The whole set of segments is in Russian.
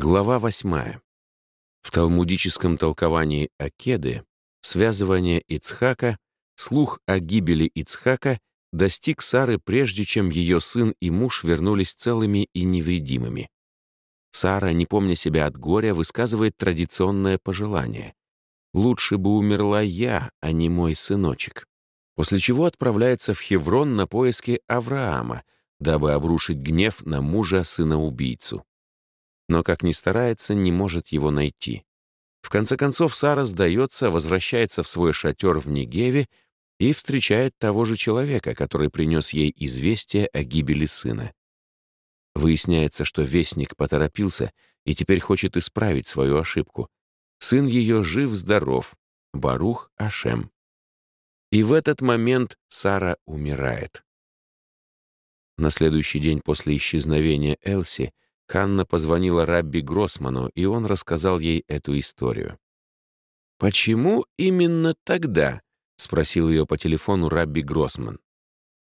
Глава восьмая. В талмудическом толковании Акеды связывание Ицхака, слух о гибели Ицхака достиг Сары прежде, чем ее сын и муж вернулись целыми и невредимыми. Сара, не помня себя от горя, высказывает традиционное пожелание. «Лучше бы умерла я, а не мой сыночек». После чего отправляется в Хеврон на поиски Авраама, дабы обрушить гнев на мужа сына-убийцу но, как ни старается, не может его найти. В конце концов, Сара сдается, возвращается в свой шатер в Негеве и встречает того же человека, который принес ей известие о гибели сына. Выясняется, что вестник поторопился и теперь хочет исправить свою ошибку. Сын ее жив-здоров, Барух Ашем. И в этот момент Сара умирает. На следующий день после исчезновения Элси — Ханна позвонила Рабби Гроссману, и он рассказал ей эту историю. «Почему именно тогда?» — спросил ее по телефону Рабби Гроссман.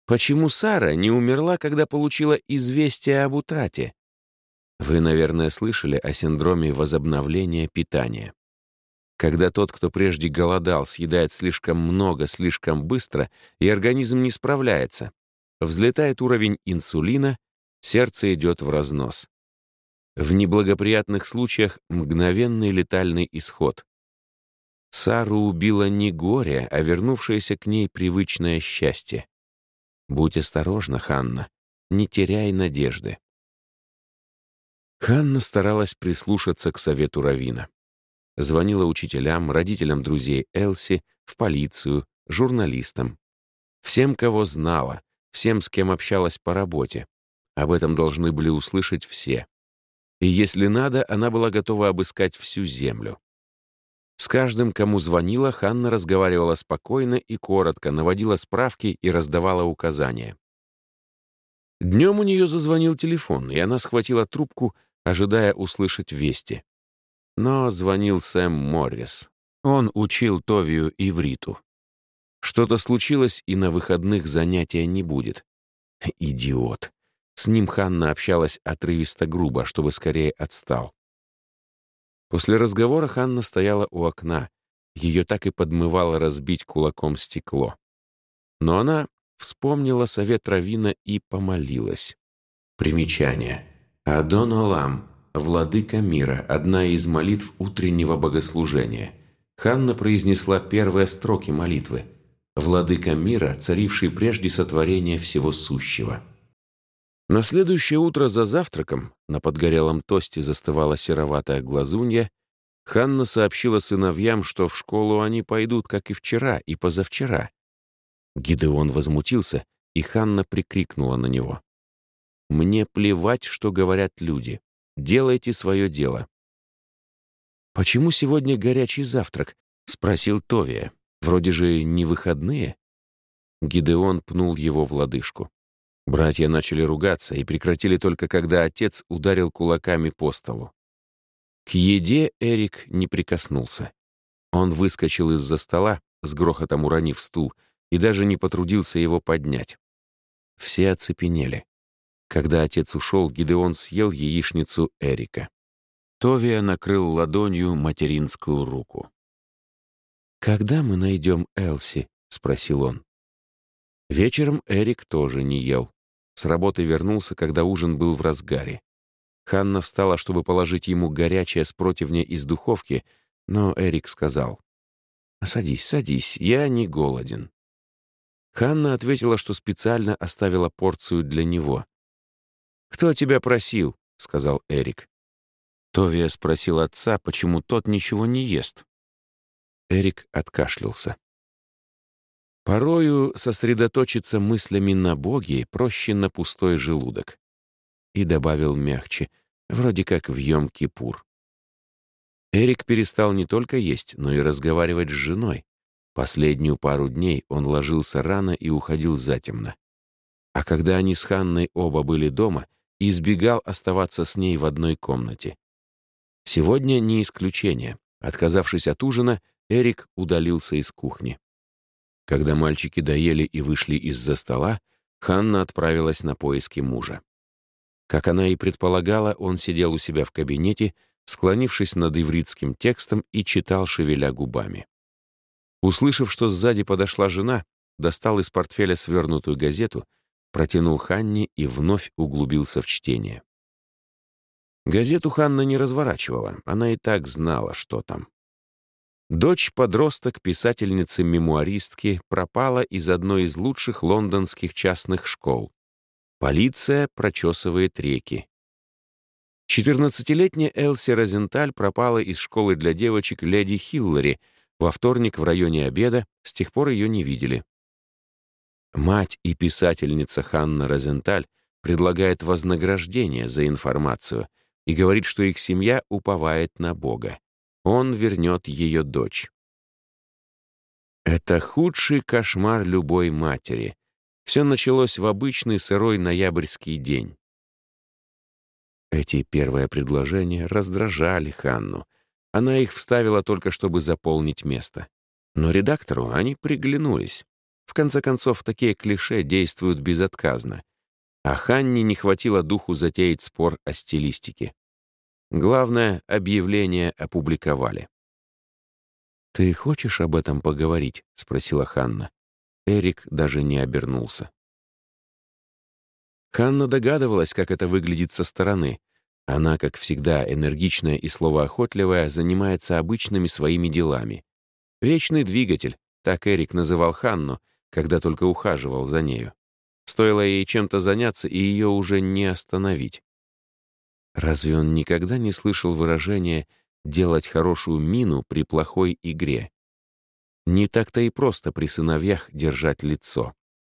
«Почему Сара не умерла, когда получила известие об утрате?» Вы, наверное, слышали о синдроме возобновления питания. Когда тот, кто прежде голодал, съедает слишком много, слишком быстро, и организм не справляется, взлетает уровень инсулина, сердце идет в разнос. В неблагоприятных случаях мгновенный летальный исход. Сару убило не горе, а вернувшееся к ней привычное счастье. Будь осторожна, Ханна, не теряй надежды. Ханна старалась прислушаться к совету Равина. Звонила учителям, родителям друзей Элси, в полицию, журналистам. Всем, кого знала, всем, с кем общалась по работе. Об этом должны были услышать все и, если надо, она была готова обыскать всю землю. С каждым, кому звонила, Ханна разговаривала спокойно и коротко, наводила справки и раздавала указания. Днем у нее зазвонил телефон, и она схватила трубку, ожидая услышать вести. Но звонил Сэм Моррис. Он учил Товию ивриту. Что-то случилось, и на выходных занятия не будет. Идиот. С ним Ханна общалась отрывисто грубо, чтобы скорее отстал. После разговора Ханна стояла у окна. Ее так и подмывало разбить кулаком стекло. Но она вспомнила совет Равина и помолилась. Примечание. «Адон Олам, владыка мира, одна из молитв утреннего богослужения». Ханна произнесла первые строки молитвы. «Владыка мира, царивший прежде сотворения всего сущего». На следующее утро за завтраком на подгорелом тосте застывала сероватая глазунья, Ханна сообщила сыновьям, что в школу они пойдут, как и вчера, и позавчера. Гидеон возмутился, и Ханна прикрикнула на него. «Мне плевать, что говорят люди. Делайте свое дело». «Почему сегодня горячий завтрак?» — спросил Товия. «Вроде же не выходные». Гидеон пнул его в лодыжку. Братья начали ругаться и прекратили только когда отец ударил кулаками по столу. К еде Эрик не прикоснулся. Он выскочил из-за стола, с грохотом уронив стул, и даже не потрудился его поднять. Все оцепенели. Когда отец ушел, Гидеон съел яичницу Эрика. Товия накрыл ладонью материнскую руку. «Когда мы найдем Элси?» — спросил он. Вечером Эрик тоже не ел. С работы вернулся, когда ужин был в разгаре. Ханна встала, чтобы положить ему горячее с противня из духовки, но Эрик сказал, «Садись, садись, я не голоден». Ханна ответила, что специально оставила порцию для него. «Кто тебя просил?» — сказал Эрик. Товия спросил отца, почему тот ничего не ест. Эрик откашлялся. Порою сосредоточиться мыслями на Боге проще на пустой желудок. И добавил мягче, вроде как в Йом-Кипур. Эрик перестал не только есть, но и разговаривать с женой. Последнюю пару дней он ложился рано и уходил затемно. А когда они с Ханной оба были дома, избегал оставаться с ней в одной комнате. Сегодня не исключение. Отказавшись от ужина, Эрик удалился из кухни. Когда мальчики доели и вышли из-за стола, Ханна отправилась на поиски мужа. Как она и предполагала, он сидел у себя в кабинете, склонившись над ивритским текстом и читал, шевеля губами. Услышав, что сзади подошла жена, достал из портфеля свернутую газету, протянул Ханне и вновь углубился в чтение. Газету Ханна не разворачивала, она и так знала, что там. Дочь-подросток писательницы-мемуаристки пропала из одной из лучших лондонских частных школ. Полиция прочесывает реки. 14-летняя Элси Розенталь пропала из школы для девочек леди Хиллари во вторник в районе обеда, с тех пор ее не видели. Мать и писательница Ханна Розенталь предлагает вознаграждение за информацию и говорит, что их семья уповает на Бога. Он вернет ее дочь. Это худший кошмар любой матери. Все началось в обычный сырой ноябрьский день. Эти первые предложения раздражали Ханну. Она их вставила только, чтобы заполнить место. Но редактору они приглянулись. В конце концов, такие клише действуют безотказно. А Ханне не хватило духу затеять спор о стилистике. Главное, объявление опубликовали. «Ты хочешь об этом поговорить?» — спросила Ханна. Эрик даже не обернулся. Ханна догадывалась, как это выглядит со стороны. Она, как всегда, энергичная и словоохотливая, занимается обычными своими делами. «Вечный двигатель», — так Эрик называл Ханну, когда только ухаживал за нею. Стоило ей чем-то заняться, и ее уже не остановить. Разве он никогда не слышал выражения «делать хорошую мину при плохой игре»? Не так-то и просто при сыновьях держать лицо,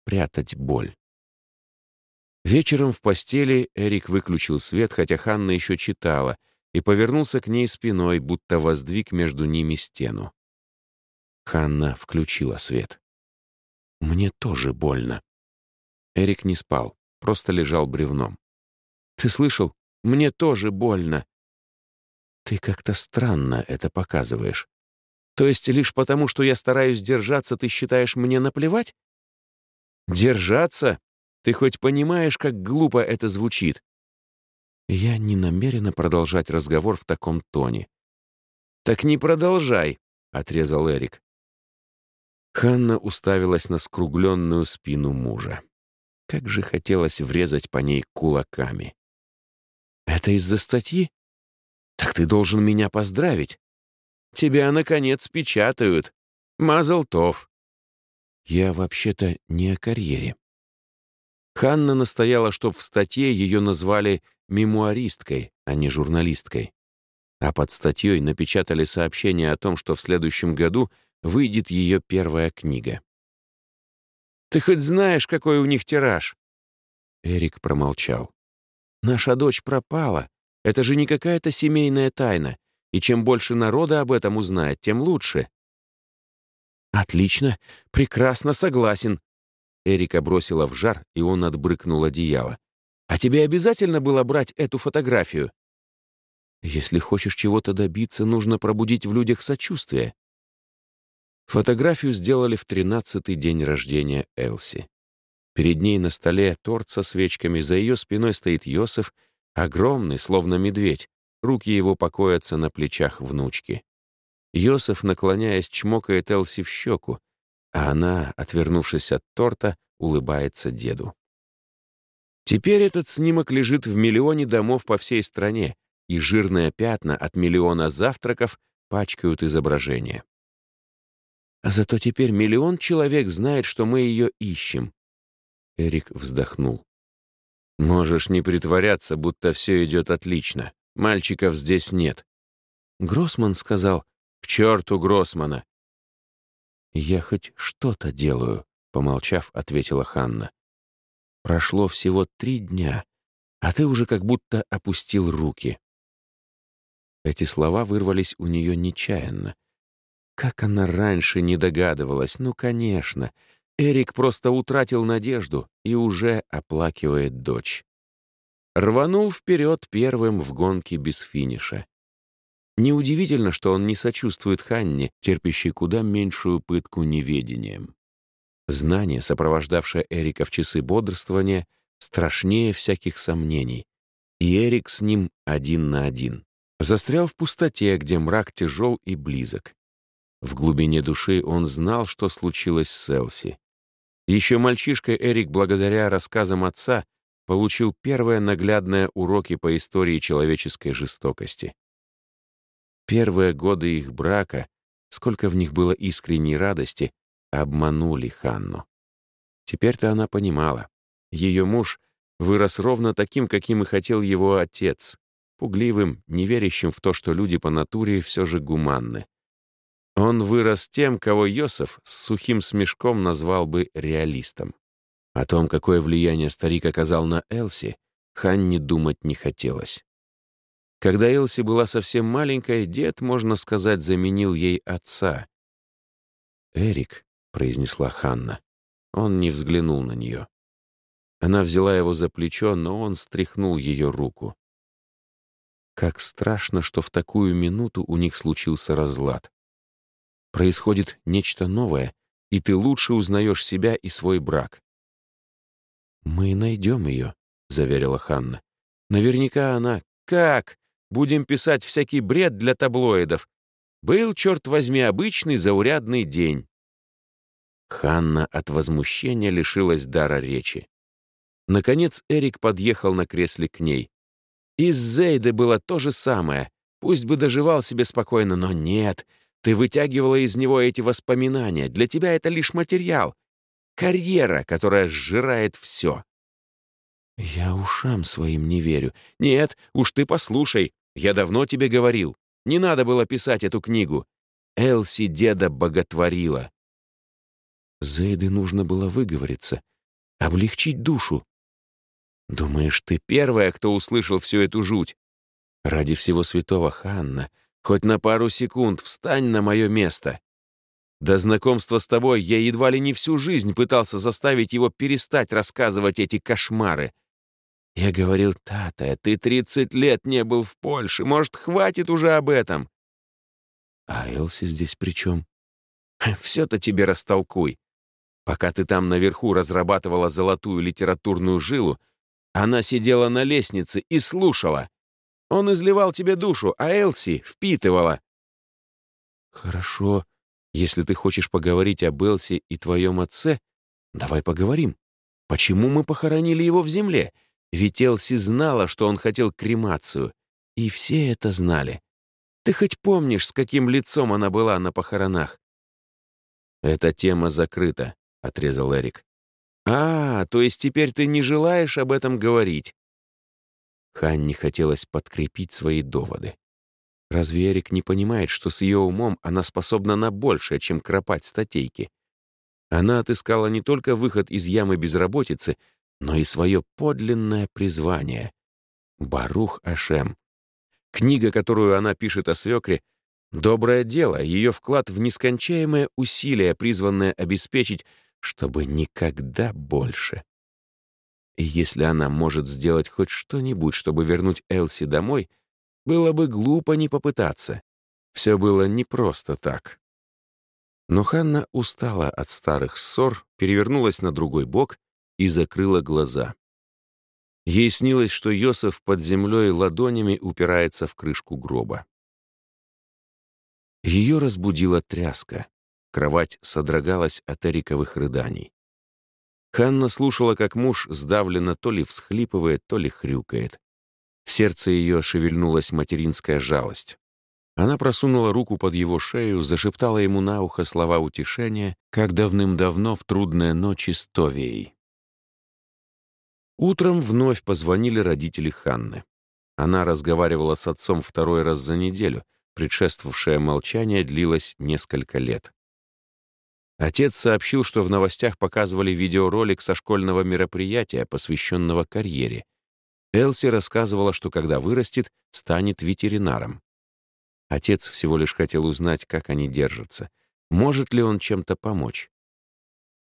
прятать боль. Вечером в постели Эрик выключил свет, хотя Ханна еще читала, и повернулся к ней спиной, будто воздвиг между ними стену. Ханна включила свет. «Мне тоже больно». Эрик не спал, просто лежал бревном. «Ты слышал? Мне тоже больно». «Ты как-то странно это показываешь. То есть лишь потому, что я стараюсь держаться, ты считаешь мне наплевать?» «Держаться? Ты хоть понимаешь, как глупо это звучит?» Я не намерена продолжать разговор в таком тоне. «Так не продолжай», — отрезал Эрик. Ханна уставилась на скругленную спину мужа. Как же хотелось врезать по ней кулаками. «Это из-за статьи? Так ты должен меня поздравить. Тебя, наконец, печатают. Мазалтов». «Я вообще-то не о карьере. Ханна настояла, чтобы в статье ее назвали мемуаристкой, а не журналисткой. А под статьей напечатали сообщение о том, что в следующем году выйдет ее первая книга. «Ты хоть знаешь, какой у них тираж?» Эрик промолчал. «Наша дочь пропала. Это же не какая-то семейная тайна. И чем больше народа об этом узнает, тем лучше». «Отлично. Прекрасно согласен», Эрика бросила в жар, и он отбрыкнул одеяло. «А тебе обязательно было брать эту фотографию?» «Если хочешь чего-то добиться, нужно пробудить в людях сочувствие». Фотографию сделали в тринадцатый день рождения Элси. Перед ней на столе торт со свечками, за ее спиной стоит Йосеф, огромный, словно медведь. Руки его покоятся на плечах внучки. Йосеф, наклоняясь, чмокает Элси в щеку, а она, отвернувшись от торта, улыбается деду. Теперь этот снимок лежит в миллионе домов по всей стране, и жирные пятна от миллиона завтраков пачкают изображение. А зато теперь миллион человек знает, что мы ее ищем. Эрик вздохнул. Можешь не притворяться, будто все идет отлично. Мальчиков здесь нет. Гроссман сказал, к черту Гроссмана. «Я хоть что-то делаю», — помолчав, ответила Ханна. «Прошло всего три дня, а ты уже как будто опустил руки». Эти слова вырвались у нее нечаянно. Как она раньше не догадывалась, ну, конечно. Эрик просто утратил надежду и уже оплакивает дочь. Рванул вперед первым в гонке без финиша. Неудивительно, что он не сочувствует Ханне, терпящей куда меньшую пытку неведением. Знание, сопровождавшее Эрика в часы бодрствования, страшнее всяких сомнений, И Эрик с ним один на один. Застрял в пустоте, где мрак тяжел и близок. В глубине души он знал, что случилось с Элси. Еще мальчишка Эрик, благодаря рассказам отца, получил первые наглядные уроки по истории человеческой жестокости. Первые годы их брака, сколько в них было искренней радости, обманули Ханну. Теперь-то она понимала. Ее муж вырос ровно таким, каким и хотел его отец, пугливым, не верящим в то, что люди по натуре все же гуманны. Он вырос тем, кого Йосеф с сухим смешком назвал бы реалистом. О том, какое влияние старик оказал на Элси, Ханне думать не хотелось. Когда Элси была совсем маленькой, дед, можно сказать, заменил ей отца. «Эрик», — произнесла Ханна. Он не взглянул на нее. Она взяла его за плечо, но он стряхнул ее руку. Как страшно, что в такую минуту у них случился разлад. Происходит нечто новое, и ты лучше узнаешь себя и свой брак. «Мы найдем ее», — заверила Ханна. «Наверняка она... Как? Будем писать всякий бред для таблоидов. Был, черт возьми, обычный заурядный день». Ханна от возмущения лишилась дара речи. Наконец Эрик подъехал на кресле к ней. Из Зейды было то же самое. Пусть бы доживал себе спокойно, но нет — ты вытягивала из него эти воспоминания. Для тебя это лишь материал. Карьера, которая сжирает все. Я ушам своим не верю. Нет, уж ты послушай. Я давно тебе говорил. Не надо было писать эту книгу. Элси деда боготворила. Зейды нужно было выговориться, облегчить душу. Думаешь, ты первая, кто услышал всю эту жуть? Ради всего святого Ханна — Хоть на пару секунд встань на мое место. До знакомства с тобой я едва ли не всю жизнь пытался заставить его перестать рассказывать эти кошмары. Я говорил, Тата, ты 30 лет не был в Польше, может, хватит уже об этом? А Элси здесь при чем? Все-то тебе растолкуй. Пока ты там наверху разрабатывала золотую литературную жилу, она сидела на лестнице и слушала. Он изливал тебе душу, а Элси впитывала». «Хорошо. Если ты хочешь поговорить об Элси и твоем отце, давай поговорим. Почему мы похоронили его в земле? Ведь Элси знала, что он хотел кремацию. И все это знали. Ты хоть помнишь, с каким лицом она была на похоронах?» «Эта тема закрыта», — отрезал Эрик. «А, то есть теперь ты не желаешь об этом говорить?» Ханне хотелось подкрепить свои доводы. Разве Эрик не понимает, что с ее умом она способна на большее, чем кропать статейки? Она отыскала не только выход из ямы безработицы, но и свое подлинное призвание. Барух Ашем. Книга, которую она пишет о свекре, доброе дело, ее вклад в нескончаемое усилие, призванное обеспечить, чтобы никогда больше. И если она может сделать хоть что-нибудь, чтобы вернуть Элси домой, было бы глупо не попытаться. Все было не просто так. Но Ханна устала от старых ссор, перевернулась на другой бок и закрыла глаза. Ей снилось, что Йосеф под землей ладонями упирается в крышку гроба. Ее разбудила тряска. Кровать содрогалась от эриковых рыданий. Ханна слушала, как муж сдавленно то ли всхлипывает, то ли хрюкает. В сердце ее шевельнулась материнская жалость. Она просунула руку под его шею, зашептала ему на ухо слова утешения, как давным-давно в трудные ночи с Товией. Утром вновь позвонили родители Ханны. Она разговаривала с отцом второй раз за неделю, предшествовавшее молчание длилось несколько лет. Отец сообщил, что в новостях показывали видеоролик со школьного мероприятия, посвященного карьере. Элси рассказывала, что когда вырастет, станет ветеринаром. Отец всего лишь хотел узнать, как они держатся. Может ли он чем-то помочь?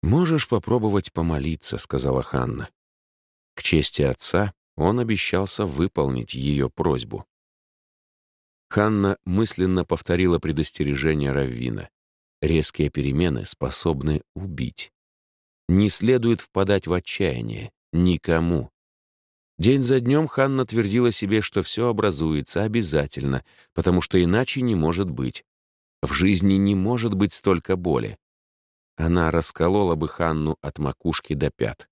«Можешь попробовать помолиться», — сказала Ханна. К чести отца он обещался выполнить ее просьбу. Ханна мысленно повторила предостережение Раввина. Резкие перемены способны убить. Не следует впадать в отчаяние. Никому. День за днем Ханна твердила себе, что все образуется обязательно, потому что иначе не может быть. В жизни не может быть столько боли. Она расколола бы Ханну от макушки до пят.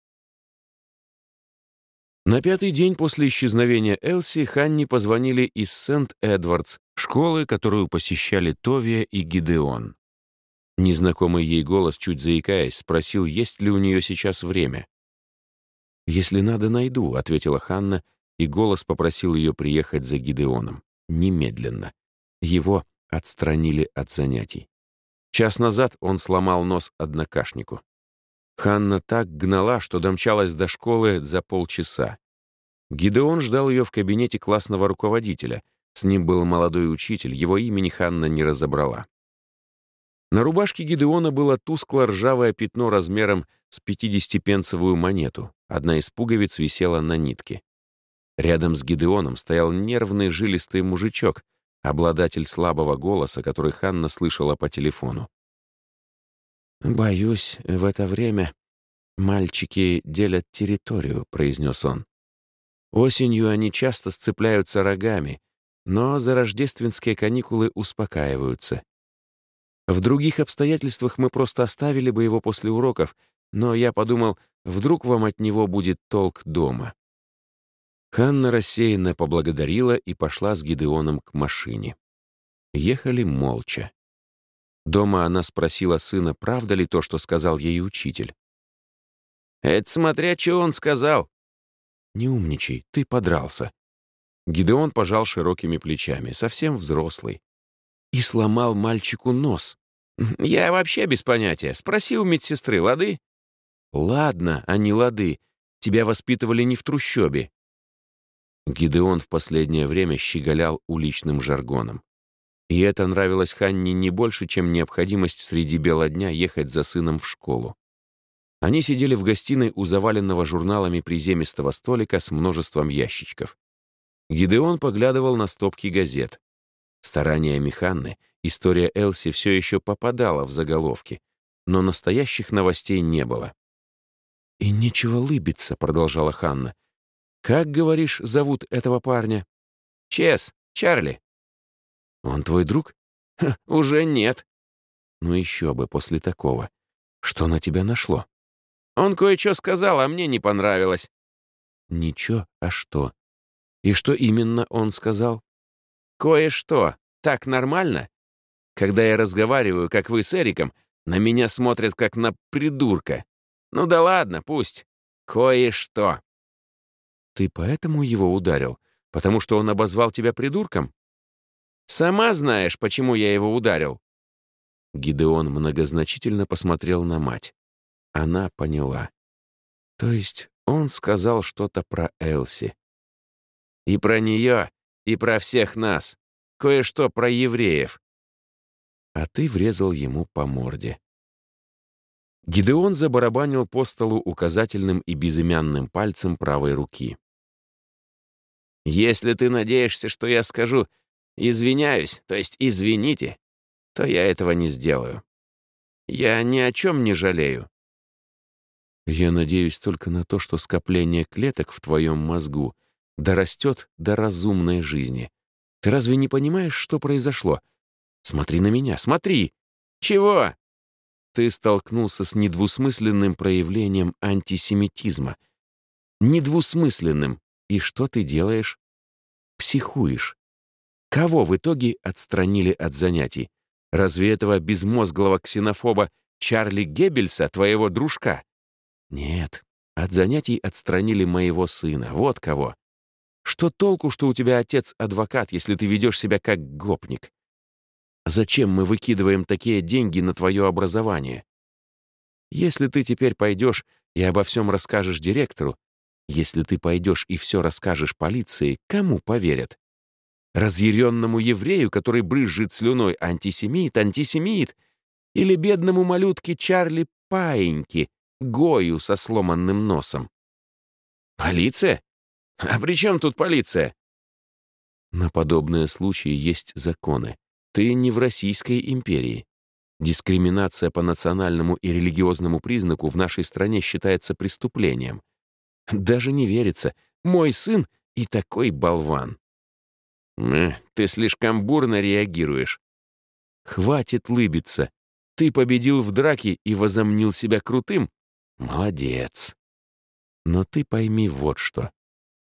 На пятый день после исчезновения Элси Ханни позвонили из Сент-Эдвардс, школы, которую посещали Товия и Гидеон. Незнакомый ей голос, чуть заикаясь, спросил, есть ли у нее сейчас время. «Если надо, найду», — ответила Ханна, и голос попросил ее приехать за Гидеоном. Немедленно. Его отстранили от занятий. Час назад он сломал нос однокашнику. Ханна так гнала, что домчалась до школы за полчаса. Гидеон ждал ее в кабинете классного руководителя. С ним был молодой учитель, его имени Ханна не разобрала. На рубашке Гидеона было тускло-ржавое пятно размером с 50-пенсовую монету. Одна из пуговиц висела на нитке. Рядом с Гидеоном стоял нервный жилистый мужичок, обладатель слабого голоса, который Ханна слышала по телефону. «Боюсь, в это время мальчики делят территорию», — произнес он. «Осенью они часто сцепляются рогами, но за рождественские каникулы успокаиваются. В других обстоятельствах мы просто оставили бы его после уроков, но я подумал, вдруг вам от него будет толк дома». Ханна рассеянно поблагодарила и пошла с Гидеоном к машине. Ехали молча. Дома она спросила сына, правда ли то, что сказал ей учитель. «Это смотря, что он сказал». «Не умничай, ты подрался». Гидеон пожал широкими плечами, совсем взрослый. И сломал мальчику нос. «Я вообще без понятия. Спроси у медсестры, лады?» «Ладно, а не лады. Тебя воспитывали не в трущобе. Гидеон в последнее время щеголял уличным жаргоном. И это нравилось Ханне не больше, чем необходимость среди бела дня ехать за сыном в школу. Они сидели в гостиной у заваленного журналами приземистого столика с множеством ящичков. Гидеон поглядывал на стопки газет. Стараниями Ханны история Элси все еще попадала в заголовки, но настоящих новостей не было. «И нечего лыбиться», — продолжала Ханна. «Как, говоришь, зовут этого парня?» «Чес, Чарли». «Он твой друг?» Ха, «Уже нет». «Ну еще бы после такого. Что на тебя нашло?» «Он кое-что сказал, а мне не понравилось». «Ничего, а что?» «И что именно он сказал?» «Кое-что. Так нормально? Когда я разговариваю, как вы с Эриком, на меня смотрят как на придурка. Ну да ладно, пусть. Кое-что». Ты поэтому его ударил? Потому что он обозвал тебя придурком? Сама знаешь, почему я его ударил. Гидеон многозначительно посмотрел на мать. Она поняла. То есть он сказал что-то про Элси. И про нее, и про всех нас. Кое-что про евреев. А ты врезал ему по морде. Гидеон забарабанил по столу указательным и безымянным пальцем правой руки. Если ты надеешься, что я скажу «извиняюсь», то есть «извините», то я этого не сделаю. Я ни о чем не жалею. Я надеюсь только на то, что скопление клеток в твоем мозгу дорастет до разумной жизни. Ты разве не понимаешь, что произошло? Смотри на меня, смотри! Чего? Ты столкнулся с недвусмысленным проявлением антисемитизма. Недвусмысленным, и что ты делаешь? Психуешь. Кого в итоге отстранили от занятий? Разве этого безмозглого ксенофоба Чарли Геббельса, твоего дружка? Нет, от занятий отстранили моего сына. Вот кого. Что толку, что у тебя отец адвокат, если ты ведешь себя как гопник? Зачем мы выкидываем такие деньги на твое образование? Если ты теперь пойдешь и обо всем расскажешь директору, если ты пойдешь и все расскажешь полиции, кому поверят? Разъяренному еврею, который брызжет слюной антисемит, антисемит? Или бедному малютке Чарли Паиньки, Гою со сломанным носом? Полиция? А при чем тут полиция? На подобные случаи есть законы. Ты не в Российской империи. Дискриминация по национальному и религиозному признаку в нашей стране считается преступлением. Даже не верится, Мой сын и такой болван. Э, ты слишком бурно реагируешь. Хватит лыбиться. Ты победил в драке и возомнил себя крутым? Молодец. Но ты пойми вот что.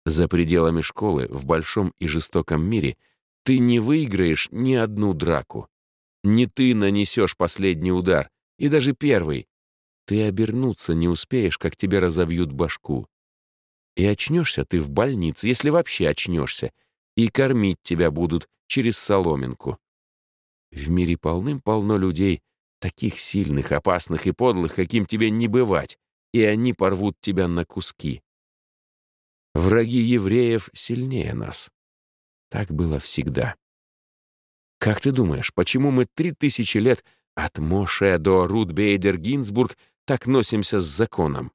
За пределами школы, в большом и жестоком мире, ты не выиграешь ни одну драку. Не ты нанесешь последний удар, и даже первый. Ты обернуться не успеешь, как тебе разобьют башку. И очнешься ты в больнице, если вообще очнешься, и кормить тебя будут через соломинку. В мире полным-полно людей, таких сильных, опасных и подлых, каким тебе не бывать, и они порвут тебя на куски. Враги евреев сильнее нас. Так было всегда. Как ты думаешь, почему мы три тысячи лет от Моше до Рут Бейдер Гинзбург так носимся с законом?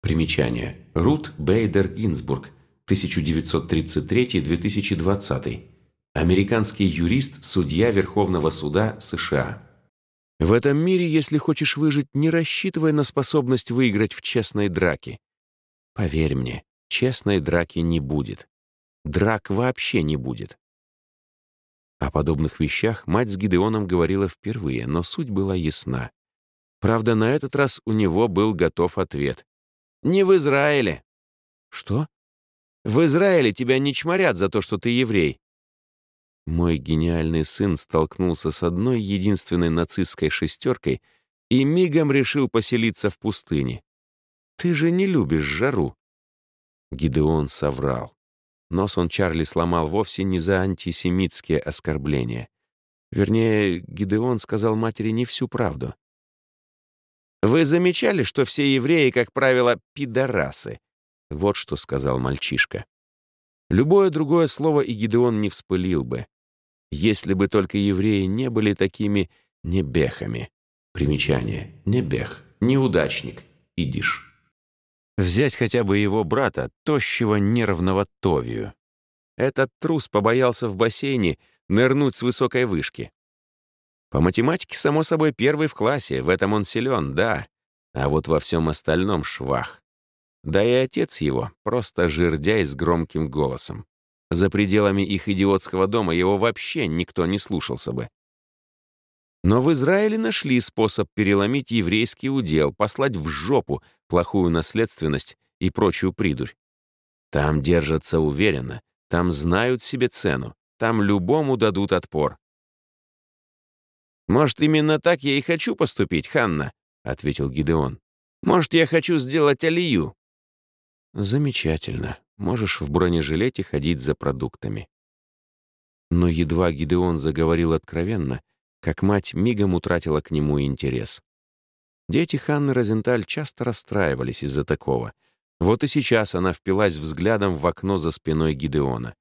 Примечание. Рут Бейдер Гинзбург, 1933-2020. Американский юрист, судья Верховного суда США. В этом мире, если хочешь выжить, не рассчитывай на способность выиграть в честной драке. Поверь мне, честной драки не будет. Драк вообще не будет. О подобных вещах мать с Гидеоном говорила впервые, но суть была ясна. Правда, на этот раз у него был готов ответ. «Не в Израиле». «Что?» «В Израиле тебя не чморят за то, что ты еврей. Мой гениальный сын столкнулся с одной единственной нацистской шестеркой и мигом решил поселиться в пустыне. «Ты же не любишь жару». Гидеон соврал. Нос он Чарли сломал вовсе не за антисемитские оскорбления. Вернее, Гидеон сказал матери не всю правду. «Вы замечали, что все евреи, как правило, пидорасы?» Вот что сказал мальчишка. Любое другое слово и Гидеон не вспылил бы если бы только евреи не были такими небехами. Примечание. Небех. Неудачник. Идиш. Взять хотя бы его брата, тощего нервного Товию. Этот трус побоялся в бассейне нырнуть с высокой вышки. По математике, само собой, первый в классе, в этом он силен, да, а вот во всем остальном швах. Да и отец его — просто жирдяй с громким голосом. За пределами их идиотского дома его вообще никто не слушался бы. Но в Израиле нашли способ переломить еврейский удел, послать в жопу плохую наследственность и прочую придурь. Там держатся уверенно, там знают себе цену, там любому дадут отпор. «Может, именно так я и хочу поступить, Ханна?» — ответил Гидеон. «Может, я хочу сделать алию?» «Замечательно можешь в бронежилете ходить за продуктами. Но едва Гидеон заговорил откровенно, как мать мигом утратила к нему интерес. Дети Ханны Розенталь часто расстраивались из-за такого. Вот и сейчас она впилась взглядом в окно за спиной Гидеона.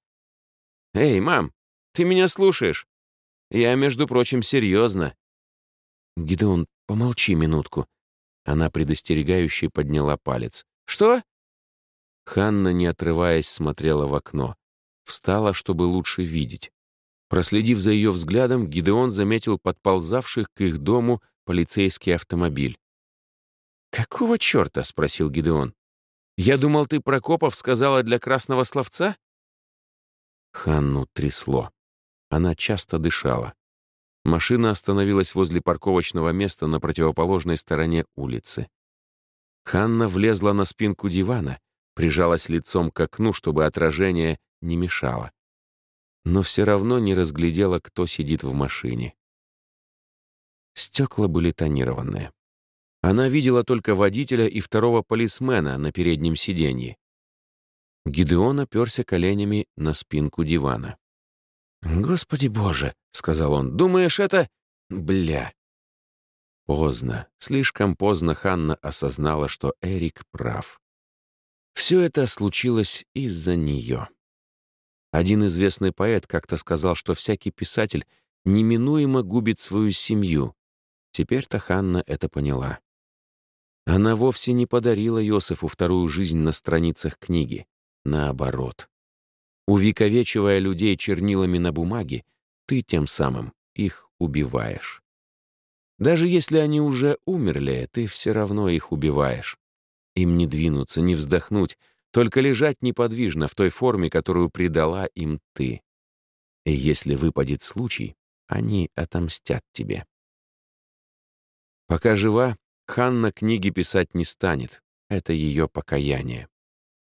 «Эй, мам, ты меня слушаешь? Я, между прочим, серьезно». «Гидеон, помолчи минутку». Она предостерегающе подняла палец. «Что?» Ханна, не отрываясь, смотрела в окно. Встала, чтобы лучше видеть. Проследив за ее взглядом, Гидеон заметил подползавших к их дому полицейский автомобиль. «Какого черта?» — спросил Гидеон. «Я думал, ты Прокопов сказала для красного словца?» Ханну трясло. Она часто дышала. Машина остановилась возле парковочного места на противоположной стороне улицы. Ханна влезла на спинку дивана прижалась лицом к окну, чтобы отражение не мешало. Но все равно не разглядела, кто сидит в машине. Стекла были тонированные. Она видела только водителя и второго полисмена на переднем сиденье. Гидеон оперся коленями на спинку дивана. «Господи боже!» — сказал он. «Думаешь, это... Бля!» Поздно, слишком поздно Ханна осознала, что Эрик прав. Все это случилось из-за нее. Один известный поэт как-то сказал, что всякий писатель неминуемо губит свою семью. Теперь-то Ханна это поняла. Она вовсе не подарила Йосифу вторую жизнь на страницах книги. Наоборот. Увековечивая людей чернилами на бумаге, ты тем самым их убиваешь. Даже если они уже умерли, ты все равно их убиваешь. Им не двинуться, не вздохнуть, только лежать неподвижно в той форме, которую придала им ты. И если выпадет случай, они отомстят тебе. Пока жива, Ханна книги писать не станет. Это ее покаяние.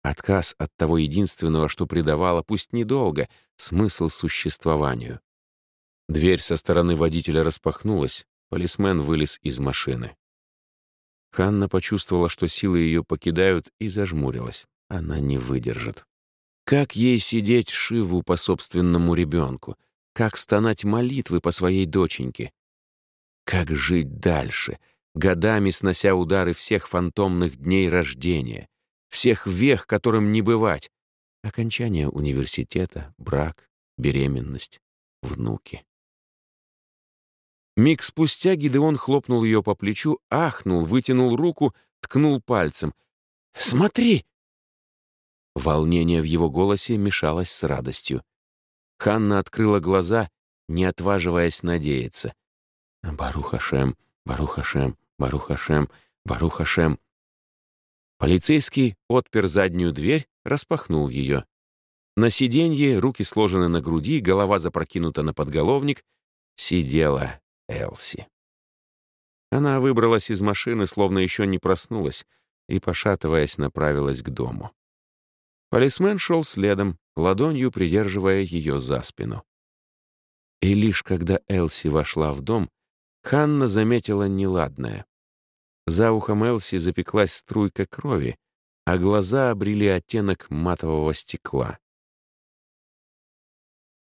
Отказ от того единственного, что придавало, пусть недолго, смысл существованию. Дверь со стороны водителя распахнулась, полисмен вылез из машины. Ханна почувствовала, что силы ее покидают, и зажмурилась. Она не выдержит. Как ей сидеть шиву по собственному ребенку? Как стонать молитвы по своей доченьке? Как жить дальше, годами снося удары всех фантомных дней рождения, всех вех, которым не бывать? Окончание университета, брак, беременность, внуки. Миг спустя Гидеон хлопнул ее по плечу, ахнул, вытянул руку, ткнул пальцем. «Смотри!» Волнение в его голосе мешалось с радостью. Ханна открыла глаза, не отваживаясь надеяться. «Барухашем, Барухашем, Барухашем, Барухашем». Полицейский отпер заднюю дверь, распахнул ее. На сиденье, руки сложены на груди, голова запрокинута на подголовник, сидела Элси. Она выбралась из машины, словно еще не проснулась, и, пошатываясь, направилась к дому. Полисмен шел следом, ладонью придерживая ее за спину. И лишь когда Элси вошла в дом, Ханна заметила неладное. За ухом Элси запеклась струйка крови, а глаза обрели оттенок матового стекла.